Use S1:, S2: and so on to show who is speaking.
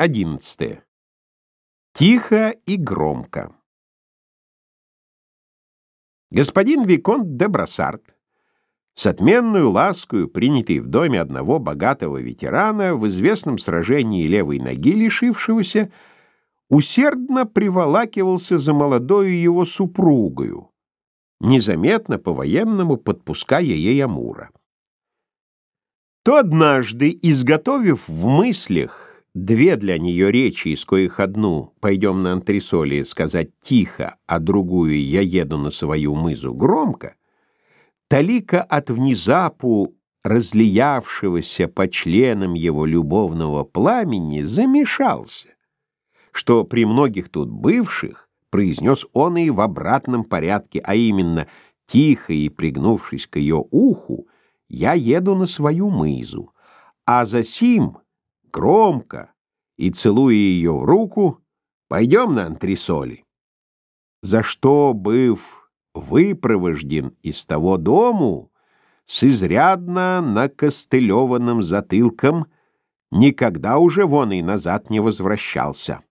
S1: 11. Тихо и громко. Господин Виконт де Брассард, с отменную ласкою, принятый в доме одного богатого ветерана, в известном сражении левой ноги лишившегося, усердно приволакивался за молодою его супругою, незаметно по-военному подпуская ей Амура. То однажды, изготовив в мыслях две для нее речи, из коих одну «пойдем на антресоли» сказать тихо, а другую «я еду на свою мызу» громко, Талика от внезапу разлиявшегося по членам его любовного пламени замешался, что при многих тут бывших произнес он и в обратном порядке, а именно тихо и пригнувшись к ее уху, я еду на свою мызу, а за сим громко и, целуя ее в руку, «Пойдем на антресоли». За что, быв выпровожден из того дому, с изрядно накостылеванным затылком, никогда уже вон и назад не возвращался.